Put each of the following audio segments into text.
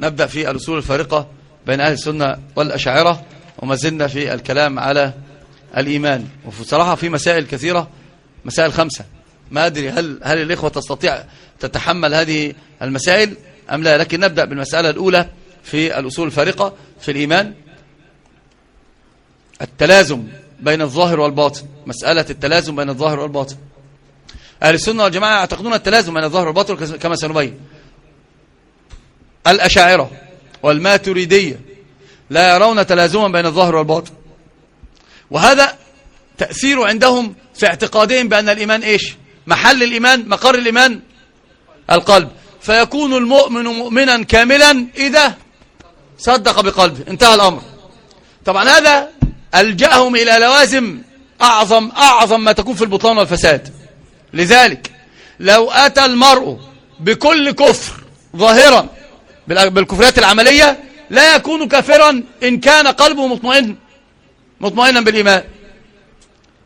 نبدأ في الأصول الفارقة بين أهل السنة والأشاعرة وما زلنا في الكلام على الإيمان. وفي صراحة في مسائل كثيرة مسائل خمسة. ما أدري هل, هل الإخوة تستطيع تتحمل هذه المسائل أم لا لكن نبدأ بالمسألة الأولى في الأصول الفارقة في الإيمان. التلازم بين الظاهر والباطن. مسألة التلازم بين الظاهر والباطن. أهل السنة والجماعة يعتقدون التلازم بين الظاهر والباطن كما سنبين. الأشاعرة والماتريدية لا يرون تلازما بين الظاهر والباطن. وهذا تأثير عندهم في اعتقادهم بأن الإيمان إيش؟ محل الإيمان مقر الإيمان القلب. فيكون المؤمن مؤمنا كاملا إذا صدق بقلبه انتهى الأمر. طبعا هذا ألجأهم إلى لوازم أعظم أعظم ما تكون في البطلان والفساد. لذلك لو أتى المرء بكل كفر ظاهرا بالكفريات العملية لا يكون كافرا إن كان قلبه مطمئن مطمئنا بالإيمان.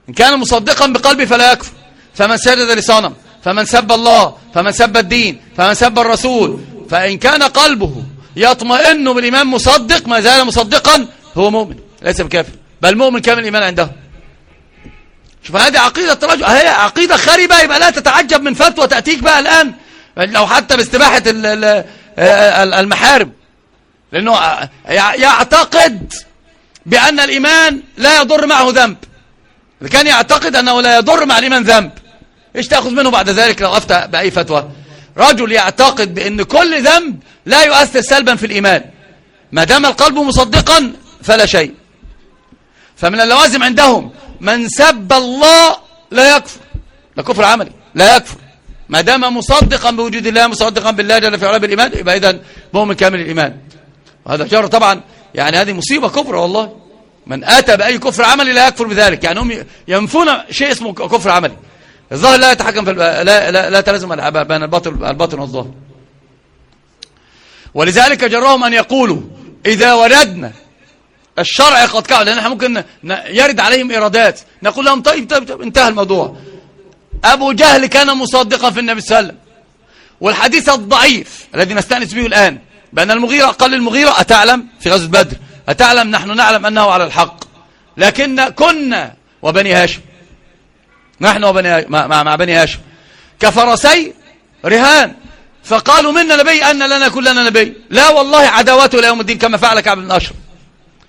إن كان مصدقا بقلبه فلا يكفر. فمن سجد لصنم فمن سب الله فمن سب الدين فمن سب الرسول فإن كان قلبه يطمئن بالإيمان مصدق ما زال مصدقا هو مؤمن ليس بكافر. بل مؤمن كامل الإيمان عنده. شوف هذه عقيدة الرجل هي عقيدة خربة يبقى لا تتعجب من فتوى تأتيك بقى الآن. لو حتى باستباحة المحارم. لأنه يعتقد بأن الإيمان لا يضر معه ذنب. كان يعتقد أنه لا يضر مع الإيمان ذنب. إيش تأخذ منه بعد ذلك؟ لو أفتى بأي فتوى. رجل يعتقد بأن كل ذنب لا يؤثر سلبا في الإيمان. ما دام القلب مصدقا فلا شيء. فمن اللوازم عندهم من سب الله لا يكفر. ده كفر عملي. لا يكفر. ما دام مصدقا بوجود الله مصدقا بالله جل في علاه الايمان يبقى اذا مؤمن كامل الإيمان. وهذا جار طبعا يعني هذه مصيبة كفر والله. من آتى بأي كفر عملي لا يكفر بذلك. يعني هم ينفون شيء اسمه كفر عملي. الظاهر لا يتحكم في لا لا, لا تلازم بين الباطن الباطن والظاهر. ولذلك جرهم أن يقولوا إذا وردنا الشرع قد كعب لأن إحنا ممكن يرد عليهم إيرادات. نقول لهم طيب, طيب, طيب انتهى الموضوع. أبو جهل كان مصدقا في النبي صلى الله عليه وسلم. والحديث الضعيف الذي نستأنس به الآن بأن المغيرة قال المغيرة أتعلم في غزوة بدر؟ أتعلم نحن نعلم أنه على الحق. لكن كنا وبني هاشم. نحن وبني مع, مع بني هاشم. كفرسي رهان. فقالوا منا نبي أن لنا كلنا نبي لا والله عداوته ليوم الدين كما فعل كعب بن أشرف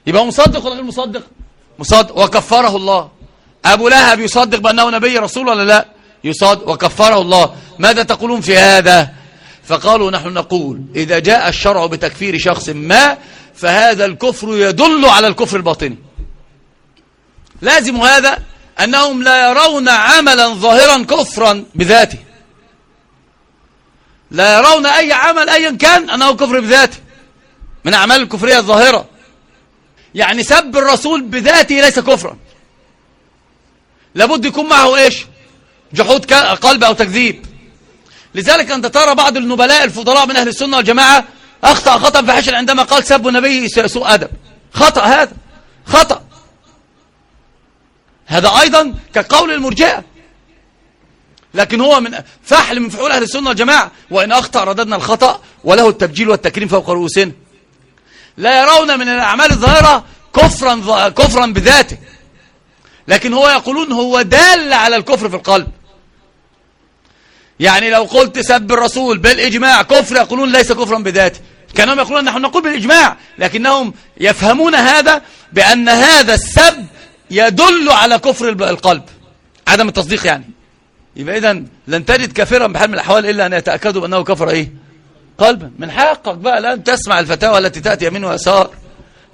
يبقى مصدق ولا غير مصدق؟ مصدق. وكفره الله. أبو لهب يصدق بأنه نبي رسول ولا لا؟ يصدق وكفره الله. ماذا تقولون في هذا؟ فقالوا نحن نقول إذا جاء الشرع بتكفير شخص ما فهذا الكفر يدل على الكفر الباطني. لازم هذا أنهم لا يرون عملا ظاهرا كفرا بذاته. لا يرون أي عمل أيا كان أنه كفر بذاته. من أعمال الكفرية الظاهرة. يعني سب الرسول بذاته ليس كفرا. لابد يكون معه إيش؟ جحود قلب أو تكذيب. لذلك انت ترى بعض النبلاء الفضلاء من أهل السنة والجماعة أخطأ خطأ فحشا عندما قال سب النبي سوء أدب. خطأ هذا. خطأ. هذا أيضا كقول المرجئة. لكن هو من فحل من فحول أهل السنة والجماعة. وإن أخطأ رددنا الخطأ وله التبجيل والتكريم فوق رؤوسنا. لا يرون من الأعمال الظاهرة كفرا, كفرا بذاته. لكن هو يقولون هو دال على الكفر في القلب. يعني لو قلت سب الرسول بالإجماع كفر يقولون ليس كفرا بذاته. كأنهم يقولون نحن نقول بالإجماع لكنهم يفهمون هذا بأن هذا السب يدل على كفر القلب. عدم التصديق يعني. يبقى إذن لن تجد كافرا بحال من الأحوال إلا أن يتأكدوا بأنه كفر إيه؟ قلبا من حقك بقى الآن تسمع الفتاوى التي تأتي يمين ويسار.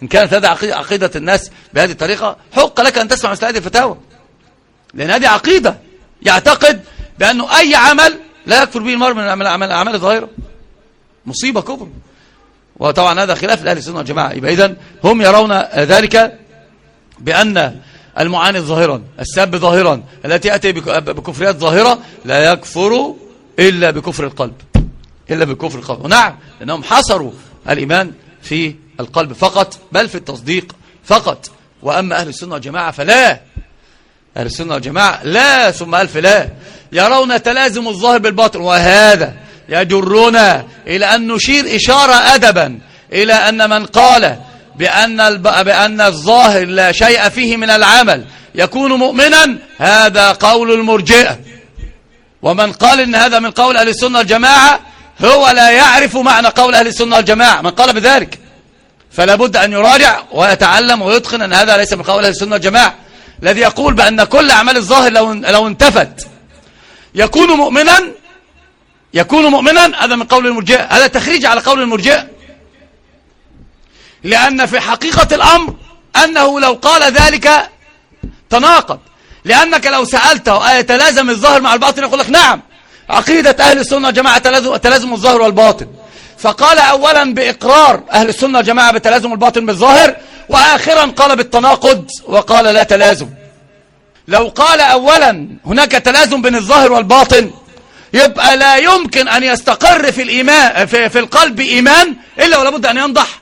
إن كانت هذه عقيدة الناس بهذه الطريقة حق لك أن تسمع مثل هذه الفتاوى. لأن هذه عقيدة يعتقد بأنه أي عمل لا يكفر به المرء من الأعمال الظاهرة. مصيبة كبرى وطبعا هذا خلاف لأهل السنة والجماعة. يبقى إذن هم يرون ذلك بأن المعاند ظاهرا السب ظاهرا التي يأتي بكفريات ظاهرة لا يكفر إلا بكفر القلب. إلا بالكفر القلب. ونعم لأنهم حصروا الإيمان في القلب فقط بل في التصديق فقط. وأما أهل السنة والجماعة فلا. أهل السنة والجماعة لا ثم ألف لا. يرون تلازم الظاهر بالباطن وهذا يجرنا إلى أن نشير إشارة أدبا إلى أن من قال بأن, بأن الظاهر لا شيء فيه من العمل يكون مؤمنا هذا قول المرجئة. ومن قال إن هذا من قول أهل السنة الجماعة هو لا يعرف معنى قول أهل السنة الجماعة من قال بذلك فلا بد أن يراجع ويتعلم ويتقن أن هذا ليس من قول أهل السنة الجماعة الذي يقول بأن كل أعمال الظاهر لو, لو انتفت يكون مؤمنا يكون مؤمنا هذا من قول المرجئة. هذا تخريج على قول المرجئة. لأن في حقيقة الأمر أنه لو قال ذلك تناقض. لأنك لو سألته أيتلازم الظاهر مع الباطن يقول لك نعم عقيدة أهل السنة والجماعة تلازم الظاهر والباطن. فقال أولا بإقرار أهل السنة والجماعة بتلازم الباطن بالظاهر وآخرا قال بالتناقض وقال لا تلازم. لو قال أولا هناك تلازم بين الظاهر والباطن يبقى لا يمكن أن يستقر في, الإيمان في, في القلب إيمان إلا ولا بد أن ينضح.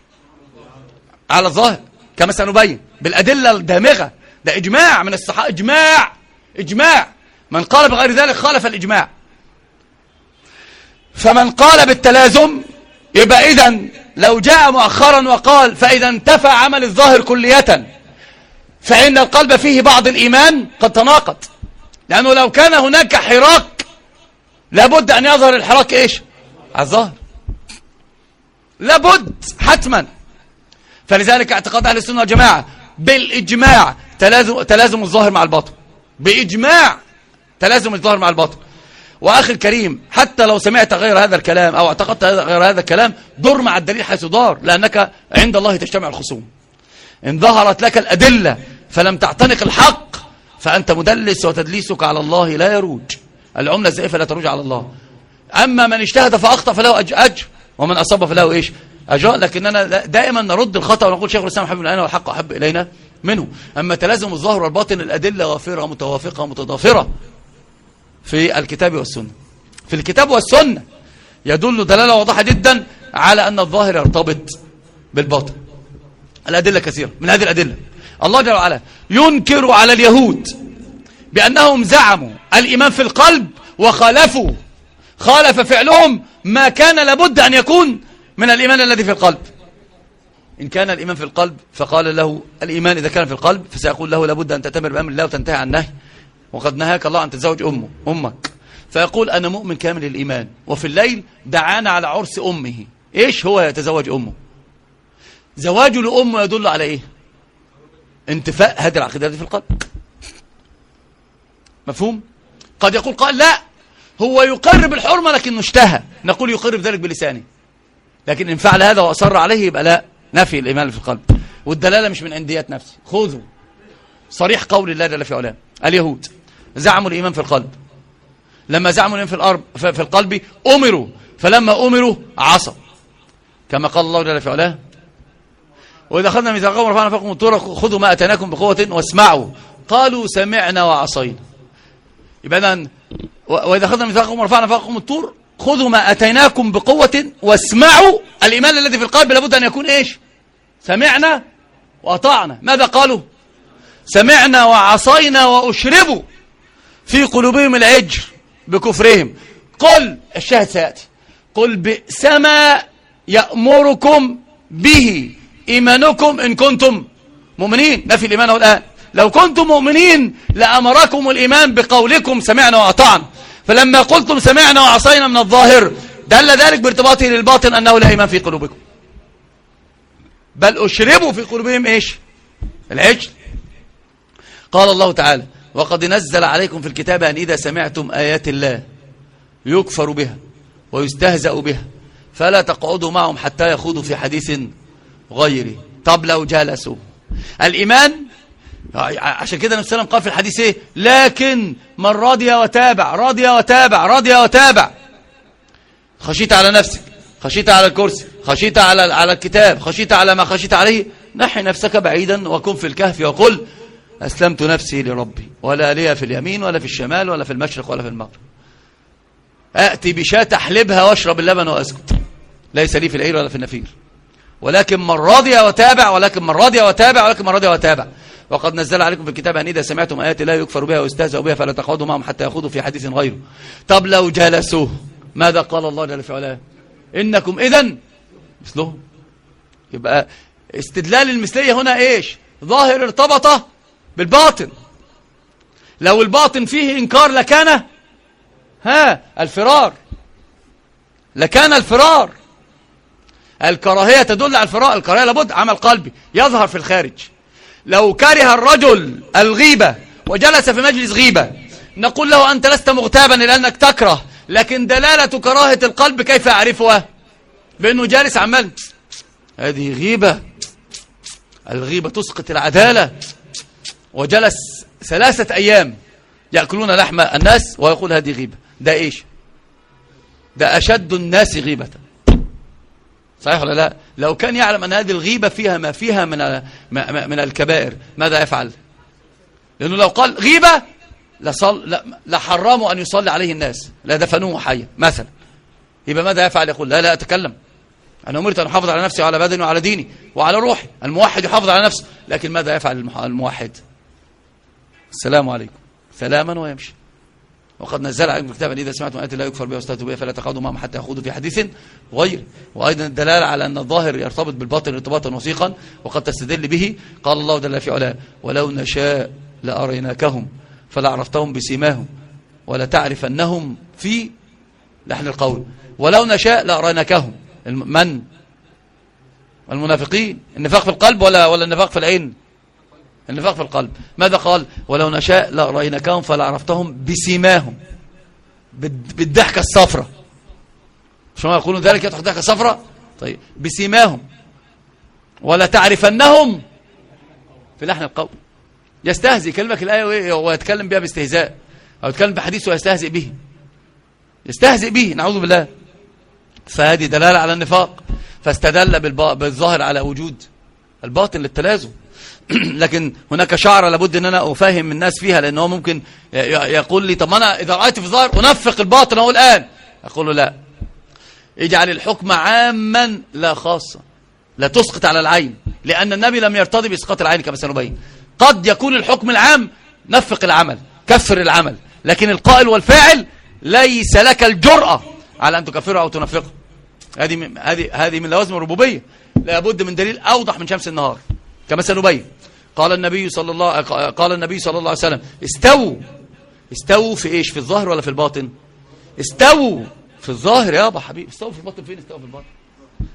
على الظاهر كما سنبين بالأدلة الدامغة. ده إجماع من الصحابة إجماع إجماع. من قال بغير ذلك خالف الإجماع. فمن قال بالتلازم يبقى إذا لو جاء مؤخرا وقال فإذا انتفى عمل الظاهر كلية فإن القلب فيه بعض الإيمان قد تناقض. لأنه لو كان هناك حراك لابد أن يظهر الحراك إيش؟ على الظاهر. لابد حتما. فلذلك اعتقاد أهل السنة والجماعة بالإجماع تلازم, تلازم الظاهر مع الباطن. بإجماع تلازم الظاهر مع الباطن. وأخي الكريم حتى لو سمعت غير هذا الكلام أو اعتقدت غير هذا الكلام دور مع الدليل حيث دار لأنك عند الله تجتمع الخصوم. إن ظهرت لك الأدلة فلم تعتنق الحق فأنت مدلس وتدليسك على الله لا يروج. العملة الزائفة لا تروج على الله. أما من اجتهد فأخطأ فله أجر ومن أصاب فله إيش؟ أجر. لكننا دائما نرد الخطأ ونقول شيخ الإسلام حبيب الآن والحق أحب إلينا منه. أما تلازم الظاهر والباطن الأدلة وافرة متوافقة متضافرة في الكتاب والسنة. في الكتاب والسنة يدل دلالة واضحة جدا على أن الظاهر يرتبط بالباطن. الأدلة كثيرة. من هذه الأدلة. الله جل وعلا ينكر على اليهود بأنهم زعموا الإيمان في القلب وخالفوا خالف فعلهم ما كان لابد أن يكون من الإيمان الذي في القلب. إن كان الإيمان في القلب فقال له الإيمان إذا كان في القلب فسيقول له لابد أن تتمر بأمر الله وتنتهي عن نهي. وقد نهاك الله أن تتزوج أمه أمك. فيقول أنا مؤمن كامل الإيمان وفي الليل دعانا على عرس أمه. إيش هو يتزوج أمه؟ زواجه لأمه يدل على إيه؟ انتفاء هذه العقيدة في القلب. مفهوم؟ قد يقول قال لا هو يقر بالحرمة لكن اشتهى نقول يقر بذلك بلسانه. لكن إن فعل هذا وأصر عليه يبقى لا نفي الإيمان في القلب. والدلالة مش من عنديات نفسي خذوا. صريح قول الله جل في علام اليهود زعموا الإيمان في القلب. لما زعموا الإيمان في, الأرض في القلب أمروا. فلما أمروا عصوا. كما قال الله جل في علاه وإذا أخذنا ميثاقهم ورفعنا فوقكم الطور خذوا ما أتناكم بقوة واسمعوا. قالوا سمعنا وعصينا. يبقى وإذا أخذنا ميثاقهم ورفعنا فوقكم الطور خذوا ما أتيناكم بقوة واسمعوا. الإيمان الذي في القلب لابد أن يكون إيش؟ سمعنا وأطعنا. ماذا قالوا؟ سمعنا وعصينا وأشربوا في قلوبهم العجر بكفرهم. قل الشاهد سيأتي. قل بئس ما يأمركم به. إيمانكم إن كنتم مؤمنين. نفي الإيمان الآن. لو كنتم مؤمنين لأمركم الإيمان بقولكم سمعنا وأطعنا. فلما قلتم سمعنا وعصينا من الظاهر دل ذلك بارتباطه للباطن أنه لا إيمان في قلوبكم. بل أشربوا في قلوبهم إيش؟ العجل. قال الله تعالى وقد نزل عليكم في الكتاب أن إذا سمعتم آيات الله يكفر بها ويستهزأ بها فلا تقعدوا معهم حتى يخوضوا في حديث غيره طب لو جلسوا. الإيمان عشان كده النبي صلى الله عليه وسلم قال في الحديث إيه؟ لكن من رضي وتابع رضي وتابع رضي وتابع. خشيت على نفسك خشيت على الكرسي خشيت على على الكتاب خشيت على ما خشيت عليه. نحي نفسك بعيدا وكن في الكهف وقل أسلمت نفسي لربي. ولا لي في اليمين ولا في الشمال ولا في المشرق ولا في المغرب. أأتي بشاة أحلبها واشرب اللبن وأسكت. ليس لي في العير ولا في النفير. ولكن من راضي وتابع ولكن من راضي وتابع ولكن من راضي وتابع. وقد نزل عليكم في الكتاب أن إذا سمعتم آيات لا يكفر بها ويستهزأ بها فلا تقعدوا معهم حتى يخوضوا في حديث غيره. طب لو جلسوا ماذا قال الله جل في علاه إنكم إذن مثلهم يبقى استدلال المثلية هنا إيش؟ ظاهر ارتبط بالباطن. لو الباطن فيه إنكار لكان ها الفرار. لكان الفرار. الكراهية تدل على الفراء. الكراهية لابد عمل قلبي يظهر في الخارج. لو كره الرجل الغيبة وجلس في مجلس غيبة نقول له أنت لست مغتابا لأنك تكره لكن دلالة كراهة القلب كيف أعرفها؟ بأنه جالس عمال هذه غيبة. الغيبة تسقط العدالة. وجلس ثلاثة أيام يأكلون لحم الناس ويقول هذه غيبة. ده إيش؟ ده أشد الناس غيبة. صحيح ولا لا؟ لو كان يعلم أن هذه الغيبة فيها ما فيها من من الكبائر ماذا يفعل؟ لأنه لو قال غيبة لصل لحرموا أن يصلي عليه الناس لا دفنوه حيا مثلا. يبقى ماذا يفعل؟ يقول لا لا أتكلم. أنا أمرت أن أحافظ على نفسي وعلى بدني وعلى ديني وعلى روحي. الموحد يحافظ على نفسه. لكن ماذا يفعل الموحد؟ السلام عليكم. سلاما ويمشي. وقد نزل عليكم كتابا إذا سمعتم آيات لا يكفر بها واستهزئوا بها فلا تقعدوا معهم حتى يخوضوا في حديث غير. وأيضا الدلالة على أن الظاهر يرتبط بالباطن ارتباطا وثيقا وقد تستدل به. قال الله جل في علاه ولو نشاء لأريناكهم فلعرفتهم بسيماهم ولا تعرف أنهم في لحن القول. ولو نشاء لأريناكهم. من؟ المنافقين. النفاق في القلب ولا ولا النفاق في العين؟ النفاق في القلب. ماذا قال؟ ولو نشاء لأريناكهم فلعرفتهم بسيماهم. بالضحكة الصفرة. شو ما يقولون ذلك يضحك ضحكة صفرة طيب بسيماهم. ولا تعرفنهم في لحن القول. يستهزئ. كلمك الآية ويتكلم بها باستهزاء. أو يتكلم بحديث ويستهزئ به. يستهزئ به. نعوذ بالله. فهذه دلالة على النفاق. فاستدل بالظاهر على وجود الباطن للتلازم. لكن هناك شعر لابد أن أنا أفهم الناس فيها لأن هو ممكن يقول لي طب أنا إذا رأيت في الظاهر أنفق الباطن أهو الآن. أقول له لا. اجعل الحكم عاما لا خاصا لا تسقط على العين لأن النبي لم يرتضي بإسقاط العين كما سنبين. قد يكون الحكم العام نفق العمل كفر العمل لكن القائل والفاعل ليس لك الجرأة على أن تكفره أو تنفقه. هذه هذه هذه من لوازم الربوبية. لابد من دليل أوضح من شمس النهار كما سنبين. قال النبي صلى الله قال النبي صلى الله عليه وسلم استووا. استووا في إيش؟ في الظاهر ولا في الباطن؟ استووا في الظاهر يا ابو حبيبي. استووا في الباطن. فين استووا في الباطن؟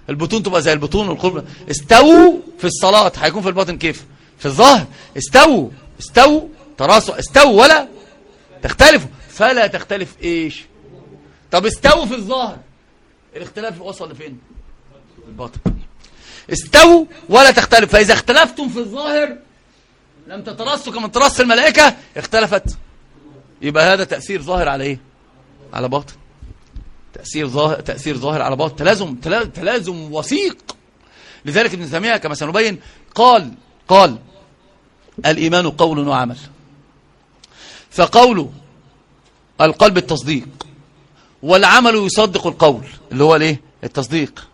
البطون تبقى زي البطون والقلب استووا في الصلاة. هيكون في الباطن كيف؟ في الظاهر. استووا. استووا. تراصوا. استووا ولا تختلفوا. فلا تختلف. إيش؟ طب استووا في الظاهر. الاختلاف وصل لفين؟ الباطن. استووا ولا تختلف. فإذا اختلفتم في الظاهر لم تترصوا كما ترص الملائكة اختلفت. يبقى هذا تأثير ظاهر على إيه؟ على باطن. تأثير ظاهر تأثير ظاهر على باطن. تلازم تلازم وثيق. لذلك ابن تيمية كما سنبين قال قال الإيمان قول وعمل. فقول القلب التصديق والعمل يصدق القول اللي هو الإيه؟ التصديق.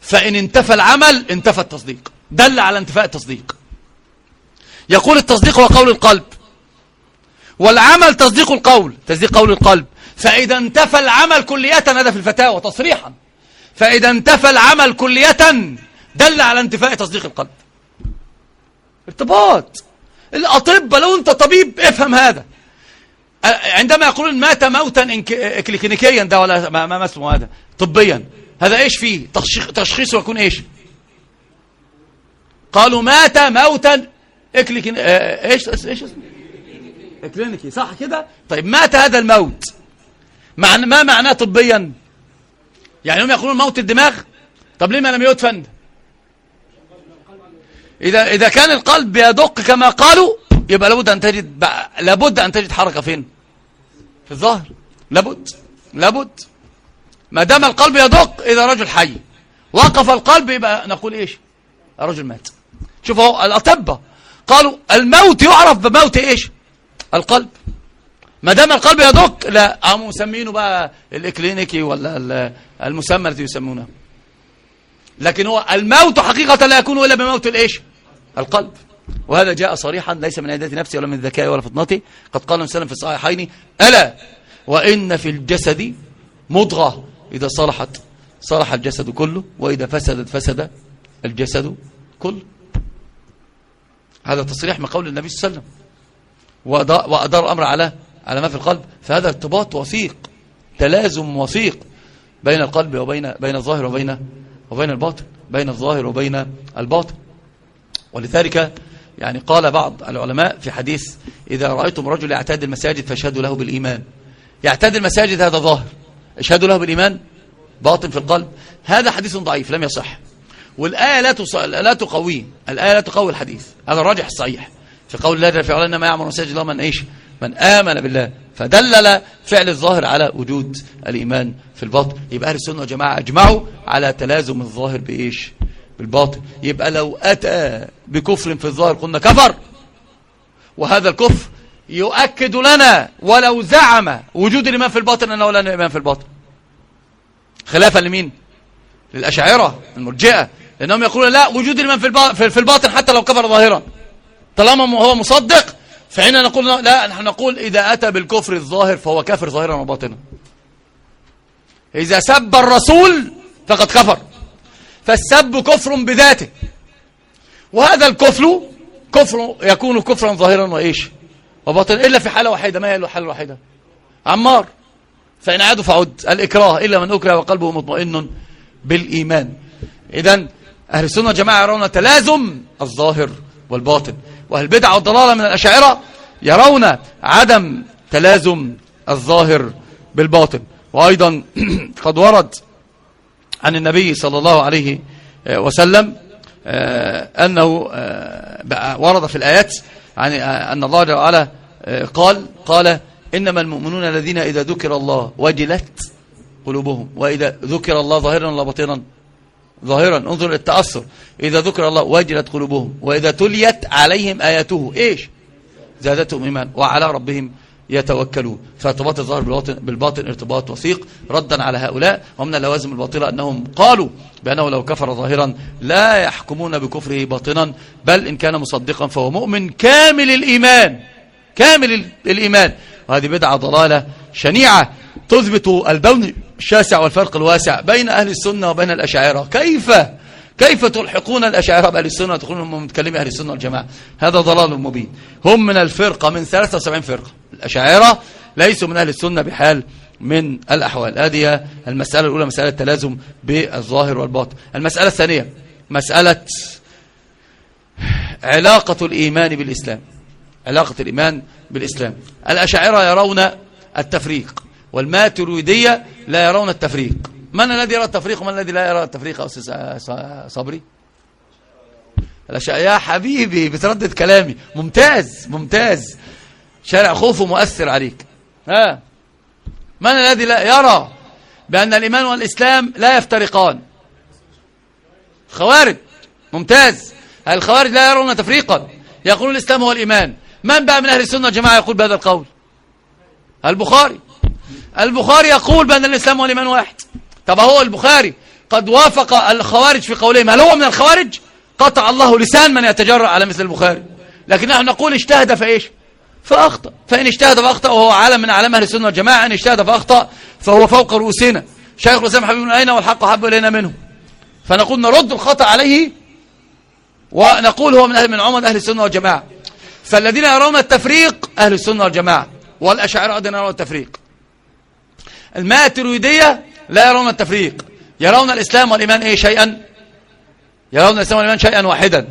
فإن انتفى العمل انتفى التصديق. دل على انتفاء التصديق. يقول التصديق هو قول القلب. والعمل تصديق القول تصديق قول القلب. فإذا انتفى العمل كلية هذا في الفتاوى تصريحا. فإذا انتفى العمل كلية دل على انتفاء تصديق القلب. ارتباط. الأطباء لو أنت طبيب افهم هذا. عندما يقولون مات موتا كلينيكيا ده ولا ما, ما اسمه هذا. طبيا. هذا إيش فيه؟ تشخيصه يكون إيش؟ قالوا مات موتا اكليكين آه، إيش إيش كلينيكي صح كده؟ طيب مات هذا الموت. مع ما معناه طبيا؟ يعني هم يقولون موت الدماغ؟ طب ليه ما لم يدفن؟ إذا إذا كان القلب يدق كما قالوا يبقى لابد أن تجد لابد أن تجد حركة فين؟ في الظهر. لابد لابد. ما دام القلب يدق إذا رجل حي. وقف القلب يبقى نقول إيش؟ الرجل مات. شوفوا الأطباء قالوا الموت يعرف بموت إيش؟ القلب. ما دام القلب يدق لا قاموا مسمينه بقى الإكلينيكي ولا المسمى الذي يسمونه. لكن هو الموت حقيقة لا يكون إلا بموت الإيش؟ القلب. وهذا جاء صريحا ليس من عدة نفسي ولا من ذكائي ولا فطنتي. قد قال وسلم في الصحيحين ألا وإن في الجسد مضغة. إذا صلحت صلح الجسد كله وإذا فسدت فسد الجسد كله. هذا تصريح من قول النبي صلى الله عليه وسلم. وأدار الأمر على على ما في القلب. فهذا ارتباط وثيق تلازم وثيق بين القلب وبين بين الظاهر وبين وبين الباطن بين الظاهر وبين الباطن. ولذلك يعني قال بعض العلماء في حديث إذا رأيتم رجل يعتاد المساجد فاشهدوا له بالإيمان. يعتاد المساجد هذا ظاهر. اشهدوا له بالإيمان؟ باطن في القلب. هذا حديث ضعيف لم يصح. والآية لا لا تقويه الآية لا تقوي الحديث. هذا الراجح الصحيح. في قول الله جل وعلا انما يعمر مساجد الله من إيش؟ من آمن بالله. فدلل فعل الظاهر على وجود الإيمان في الباطن. يبقى أهل السنة والجماعة أجمعوا على تلازم الظاهر بإيش؟ بالباطن. يبقى لو أتى بكفر في الظاهر قلنا كفر. وهذا الكفر يؤكد لنا ولو زعم وجود الإيمان في الباطن أنه لا إيمان في الباطن. خلافا لمين؟ للأشاعرة المرجئة. لأنهم يقولون لا وجود الإيمان في الباطن حتى لو كفر ظاهرا. طالما هو مصدق فهنا نقول لا نحن نقول إذا أتى بالكفر الظاهر فهو كافر ظاهرا وباطنا. إذا سب الرسول فقد كفر. فالسب كفر بذاته. وهذا الكفر كفر يكون كفرا ظاهرا وإيش؟ وباطنا إلا في حالة واحدة. ما هي الحالة الواحدة عمار. فإن عادوا فعد. الإكراه. إلا من أكره وقلبه مطمئن بالإيمان. إذا أهل السنة جماعة يرون تلازم الظاهر والباطن وأهل البدع والضلالة من الأشاعرة يرون عدم تلازم الظاهر بالباطن. وأيضا قد ورد عن النبي صلى الله عليه وسلم آه، أنه آه، ورد في الآيات عن آه، أن الله جل وعلا قال قال إنما المؤمنون الذين إذا ذكر الله وجلت قلوبهم وإذا ذكر الله ظاهرا ولا باطنا ظاهرا انظر التأثر. إذا ذكر الله وجلت قلوبهم وإذا تليت عليهم آياته إيش؟ زادتهم إيمان وعلى ربهم يتوكلون. فارتباط الظاهر بالباطن, بالباطن ارتباط وثيق ردا على هؤلاء. ومن اللوازم الباطلة أنهم قالوا بأنه لو كفر ظاهرا لا يحكمون بكفره باطنا بل إن كان مصدقا فهو مؤمن كامل الإيمان. كامل الإيمان. وهذه بدعة ضلالة شنيعة تثبت البون الشاسع والفرق الواسع بين أهل السنة وبين الأشاعرة. كيف؟ كيف تلحقون الأشاعرة بأهل السنة وتقولون هم متكلمين أهل السنة والجماعة؟ هذا ضلال مبين. هم من الفرقة من 73 فرقة الأشاعرة ليسوا من أهل السنة بحال من الأحوال. هذه المسألة الأولى مسألة التلازم بالظاهر والباطن. المسألة الثانية مسألة علاقة الإيمان بالإسلام. علاقة الإيمان بالإسلام. الأشاعرة يرون التفريق. والماتريدية لا يرون التفريق. من الذي يرى التفريق؟ ومن الذي لا يرى التفريق أستاذ صبري؟ يا حبيبي بتردد كلامي. ممتاز ممتاز. شارع خوفه مؤثر عليك. ها؟ من الذي لا يرى بأن الإيمان والإسلام لا يفترقان؟ خوارج. ممتاز. الخوارج لا يرون تفريقا. يقولون الإسلام هو الإيمان. من بقى من أهل السنة والجماعة يقول بهذا القول؟ البخاري. البخاري يقول بأن الإسلام والإيمان واحد. طب هو البخاري قد وافق الخوارج في قولهم. هل هو من الخوارج؟ قطع الله لسان من يتجرأ على مثل البخاري. لكن نحن نقول اجتهد فإيش فأخطأ فإن اجتهد فأخطأ وهو عالم من أعلام أهل السنة والجماعة إن اجتهد فأخطأ فهو فوق رؤوسنا. شيخ الإسلام حبيب أين والحق حب إلينا منه. فنقول نرد الخطأ عليه ونقول هو من أهل من عمد أهل السنة والجماعة. فالذين يرون التفريق أهل السنة والجماعة. والأشاعرة أيضا يرون التفريق. الماتريدية لا يرون التفريق. يرون الإسلام والإيمان إيه شيئا؟ يرون الإسلام والإيمان شيئا واحدا.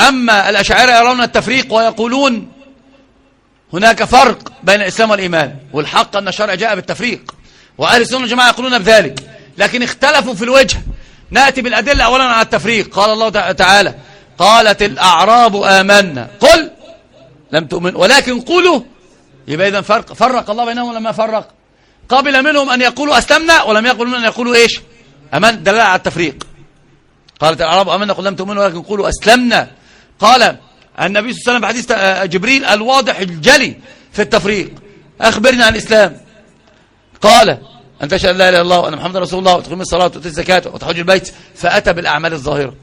أما الأشاعرة يرون التفريق ويقولون هناك فرق بين الإسلام والإيمان والحق أن الشرع جاء بالتفريق وأهل السنة والجماعة يقولون بذلك. لكن اختلفوا في الوجه. نأتي بالأدلة أولا على التفريق. قال الله تعالى قالت الأعراب آمنا. قل لم تؤمن. ولكن قولوا. يبقى إذا فرق فرق الله بينهم لما فرق؟ قبل منهم أن يقولوا أسلمنا ولم يقبل منهم أن يقولوا إيش؟ أمان دلالة على التفريق. قالت الأعراب أمنا قل لم تؤمنوا ولكن قولوا أسلمنا. قال النبي صلى الله عليه وسلم بحديث آه، جبريل الواضح الجلي في التفريق. أخبرنا عن الإسلام. قال أن تشهد لا إله إلا الله وأن محمد رسول الله وتقيم الصلاة وتؤتي الزكاة وتحج البيت فأتى بالأعمال الظاهرة.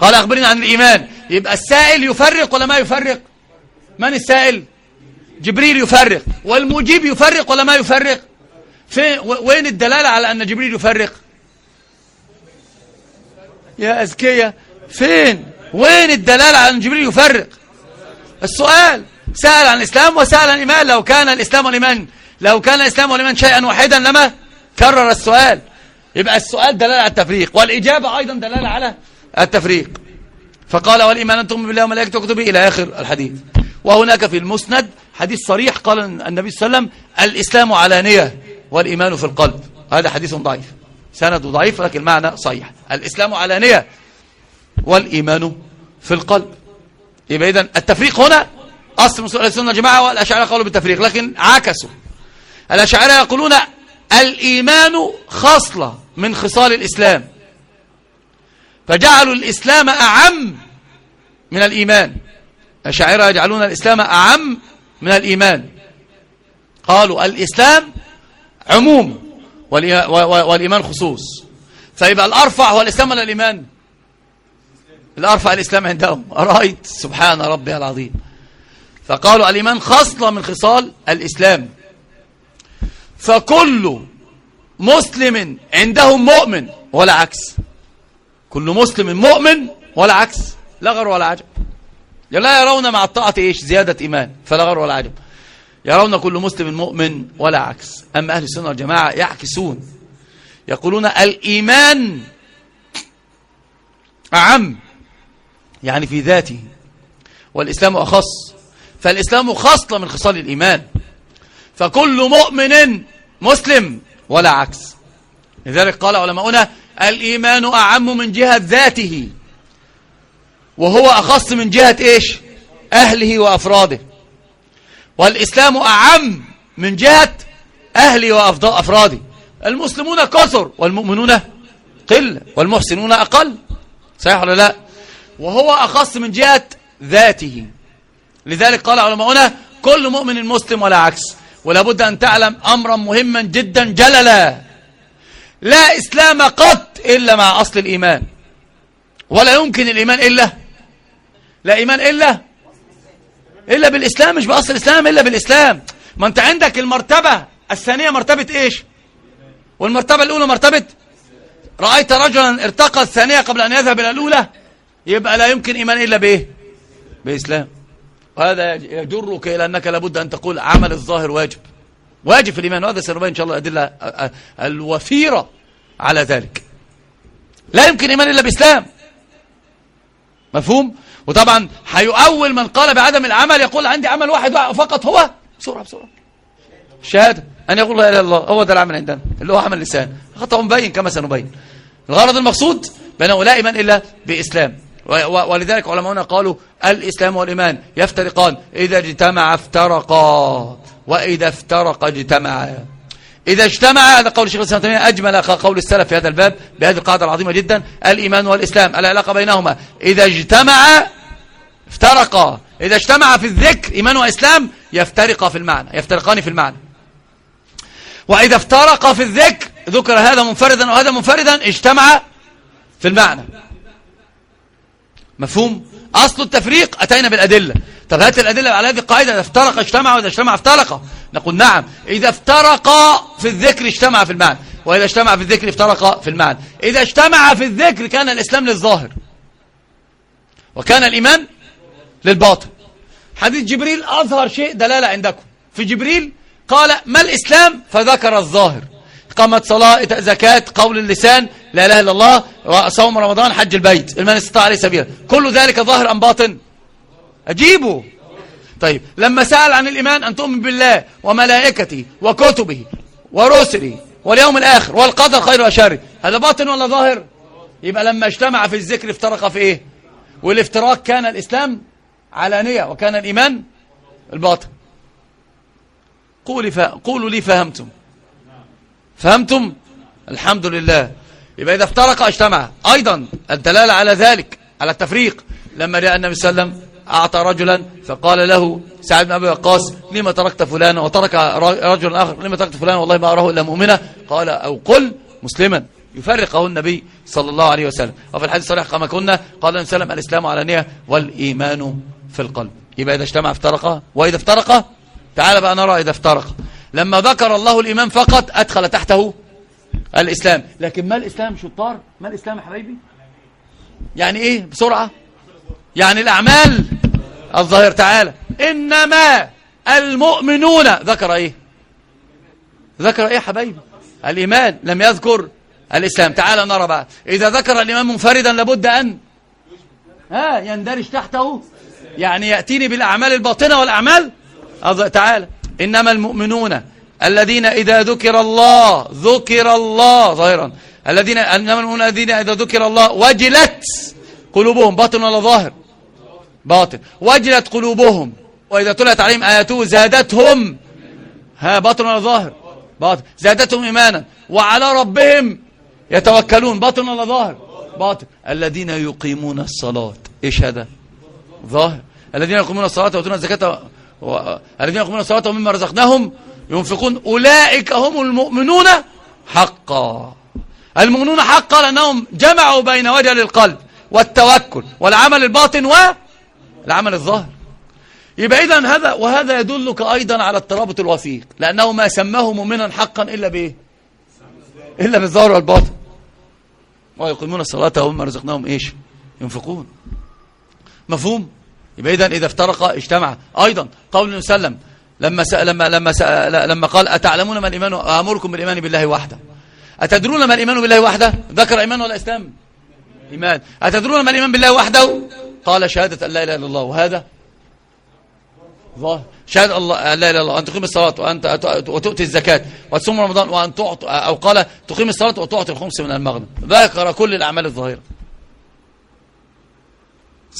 قال أخبرنا عن الإيمان. يبقى السائل يفرق ولا ما يفرق؟ من السائل؟ جبريل يفرق. والمجيب يفرق ولا ما يفرق؟ فين وين الدلالة على أن جبريل يفرق؟ يا أذكية فين؟ وين الدلالة على أن جبريل يفرق؟ السؤال سأل عن الإسلام وسأل عن الإيمان لو كان الإسلام والإيمان لو كان الإسلام والإيمان شيئا واحدا لما كرر السؤال. يبقى السؤال دلالة على التفريق. والإجابة أيضا دلالة على التفريق. فقال والإيمان أن تؤمن بالله وملائكته وكتبه إلى آخر الحديث. وهناك في المسند حديث صريح قال النبي صلى الله عليه وسلم الإسلام علانية. والإيمان في القلب. هذا حديث ضعيف. سند ضعيف لكن المعنى صحيح. الإسلام علانية والإيمان في القلب. يبقى إذن التفريق هنا أصل السنة الجماعة والأشعار قالوا بالتفريق لكن عكسوا الأشعار يقولون الإيمان خصلة من خصال الإسلام. فجعلوا الإسلام أعم من الإيمان. الأشاعرة يجعلون الإسلام أعم من الإيمان. قالوا الإسلام عموم والإيمان خصوص. فيبقى الأرفع هو الإسلام ولا الإيمان؟ الأرفع الإسلام عندهم. رأيت سبحان ربي العظيم. فقالوا الإيمان خصلة من خصال الإسلام. فكل مسلم عندهم مؤمن ولا عكس. كل مسلم مؤمن ولا عكس. لا غير ولا عجب. لا يرون مع الطاعة إيش؟ زيادة إيمان. فلا غير ولا عجب. يرون كل مسلم مؤمن ولا عكس. أما أهل السنة والجماعة يعكسون. يقولون الإيمان أعم يعني في ذاته والإسلام أخص. فالإسلام خصلة من خصال الإيمان. فكل مؤمن مسلم ولا عكس. لذلك قال علماؤنا الإيمان أعم من جهة ذاته. وهو أخص من جهة إيش؟ أهله وأفراده. والإسلام أعم من جهة أهله وأفراده المسلمون كثر والمؤمنون قل والمحسنون أقل. صحيح ولا لا؟ وهو أخص من جهة ذاته. لذلك قال علماؤنا كل مؤمن مسلم ولا عكس. ولا بد أن تعلم أمرا مهما جدا جللا. لا إسلام قط إلا مع أصل الإيمان. ولا يمكن الإيمان إلا لا إيمان إلا إلا بالإسلام مش بأصل الإسلام إلا بالإسلام. ما أنت عندك المرتبة الثانية مرتبة إيش؟ والمرتبة الأولى مرتبة؟ رأيت رجلا ارتقى الثانية قبل أن يذهب إلى الأولى يبقى لا يمكن إيمان إلا بإيه؟ بإسلام. وهذا يجرك إلى أنك لابد أن تقول عمل الظاهر واجب. واجب في الإيمان. وهذا سنبين إن شاء الله الأدلة الوفيرة على ذلك. لا يمكن إيمان إلا بإسلام. مفهوم؟ وطبعا هيؤول من قال بعدم العمل يقول عندي عمل واحد فقط هو. بسرعة بسرعة. الشهادة أن يقول لا إله إلا الله. هو ده العمل عندنا. اللي هو عمل اللسان خطأ مبين كما سنبين. الغرض المقصود بأنه لا إيمان إلا بإسلام. ولذلك علماؤنا قالوا الإسلام والإيمان يفترقان. إذا اجتمع افترقا. وإذا افترق اجتمعا إذا اجتمع هذا قول الشيخ الإسلام أجمل قول السلف في هذا الباب بهذه القاعدة العظيمة جدا. الإيمان والإسلام العلاقة بينهما. إذا اجتمع افترقا إذا اجتمع في الذكر إيمان وإسلام يفترقا في المعنى يفترقان في المعنى. وإذا افترقا في الذكر ذكر هذا منفردا وهذا منفردا اجتمع في المعنى. مفهوم؟ أصل التفريق أتينا بالأدلة. طب هات الأدلة على هذه القاعدة إذا افترق اجتمع وإذا اجتمع افترق. نقول نعم إذا افترق في الذكر اجتمع في المعنى. وإذا اجتمع في الذكر افترق في المعنى. إذا اجتمع في الذكر كان الإسلام للظاهر. وكان الإيمان للباطن حديث جبريل أظهر شيء دلالة عندكم. في جبريل قال ما الإسلام؟ فذكر الظاهر. قامت صلاة زكاة قول اللسان لا إله إلا الله صوم رمضان حج البيت المن استطاع عليه سبيلا. كل ذلك ظاهر أم باطن؟ أجيبه. طيب لما سأل عن الإيمان أن تؤمن بالله وملائكته وكتبه ورسله واليوم الآخر والقدر خير وشر هذا باطن ولا ظاهر؟ يبقى لما اجتمع في الذكر افترق في إيه؟ والإفتراق كان الإسلام علانية وكان الإيمان الباطن. قولوا لي فهمتم. فهمتم؟ الحمد لله. يبقى إذا افترق اجتمع. أيضا الدلالة على ذلك على التفريق. لما جاء النبي صلى الله عليه وسلم أعطى رجلا فقال له سعد بن أبي وقاص لما تركت فلانا؟ وترك رجل آخر لما تركت فلانا؟ والله ما أراه إلا مؤمنا قال أو قل مسلما. يفرقه النبي صلى الله عليه وسلم. وفي الحديث الصحيح كما كنا قال النبي صلى الله عليه وسلم الإسلام علانية والإيمان في القلب. يبقى إذا اجتمع افترق وإذا افترق تعال بقى نرى إذا افترق لما ذكر الله الإيمان فقط أدخل تحته الإسلام. لكن ما الإسلام شطار؟ ما الإسلام يا حبايبي؟ يعني إيه؟ بسرعة. يعني الأعمال الظاهر تعالى إنما المؤمنون ذكر إيه؟ ذكر إيه حبايبي؟ الإيمان. لم يذكر الإسلام. تعال نرى بقى. إذا ذكر الإيمان منفردا لابد أن ها يندرج تحته يعني يأتيني بالأعمال الباطنة والأعمال تعالى إنما المؤمنون الذين إذا ذكر الله ذكر الله ظاهرا. الذين إنما المؤمنون الذين إذا ذكر الله وجلت قلوبهم باطن ولا ظاهر؟ باطن. وجلت قلوبهم. وإذا تلت عليهم آياته زادتهم. ها باطن ولا ظاهر؟ باطن. زادتهم إيمانا. وعلى ربهم يتوكلون. باطن ولا ظاهر؟ باطن. الذين يقيمون الصلاة. إيش هذا؟ ظاهر. الذين يقيمون الصلاة ويؤتون الزكاة و... الذين يقيمون الصلاة ومما رزقناهم ينفقون. أولئك هم المؤمنون حقا. المؤمنون حقا لأنهم جمعوا بين وجل القلب والتوكل والعمل الباطن والعمل الظاهر. يبقى إذن هذا وهذا يدلك أيضا على الترابط الوثيق. لأنه ما سماه مؤمنا حقا إلا بإيه؟ إلا بالظاهر والباطن. ويقيمون الصلاة ومما رزقناهم إيش؟ ينفقون. مفهوم؟ يبقى إذن إذا افترق اجتمع. أيضا قول وسلم لما لما لما لما قال أتعلمون ما الإيمان أمركم بالإيمان بالله وحده. أتدرون ما الإيمان بالله وحده؟ ذكر إيمان ولا إسلام؟ إيمان. أتدرون ما الإيمان بالله وحده؟ قال شهادة أن لا إله إلا الله. وهذا؟ ظاهر. شهادة الله لا إله إلا الله. أن تقيم الصلاة وأنت وتؤتي الزكاة وتصوم رمضان وأن تعطي أو قال تقيم الصلاة وتعطي الخمس من المغنم ذكر كل الأعمال الظاهرة.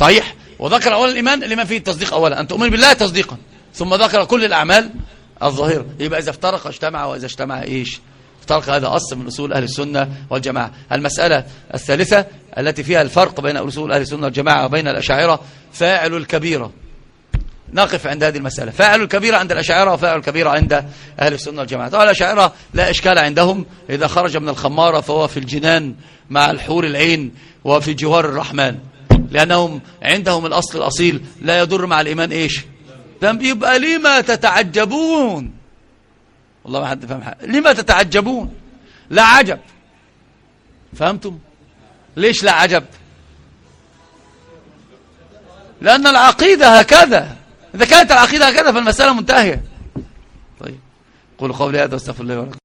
صحيح؟ وذكر أولا الإيمان الإيمان فيه التصديق أولا. أن تؤمن بالله تصديقا. ثم ذكر كل الأعمال الظاهرة. يبقى إذا افترق اجتمع وإذا اجتمع إيش؟ افترق هذا أصل من أصول أهل السنة والجماعة. المسألة الثالثة التي فيها الفرق بين أصول أهل السنة والجماعة وبين الأشاعرة فاعل الكبيرة. نقف عند هذه المسألة. فاعل الكبيرة عند الأشاعرة وفاعل الكبيرة عند أهل السنة والجماعة. طبعا الأشاعرة لا إشكال عندهم. إذا خرج من الخمارة فهو في الجنان مع الحور العين وفي جوار الرحمن. لأنهم عندهم الأصل الأصيل. لا يضر مع الإيمان إيش؟ يبقى لما تتعجبون. والله ما حد فهم حاجة. لما تتعجبون؟ لا عجب. فهمتم؟ ليش لا عجب؟ لأن العقيدة هكذا. إذا كانت العقيدة هكذا فالمسألة منتهية. طيب. قولوا قولي هذا واستغفر الله ولكم.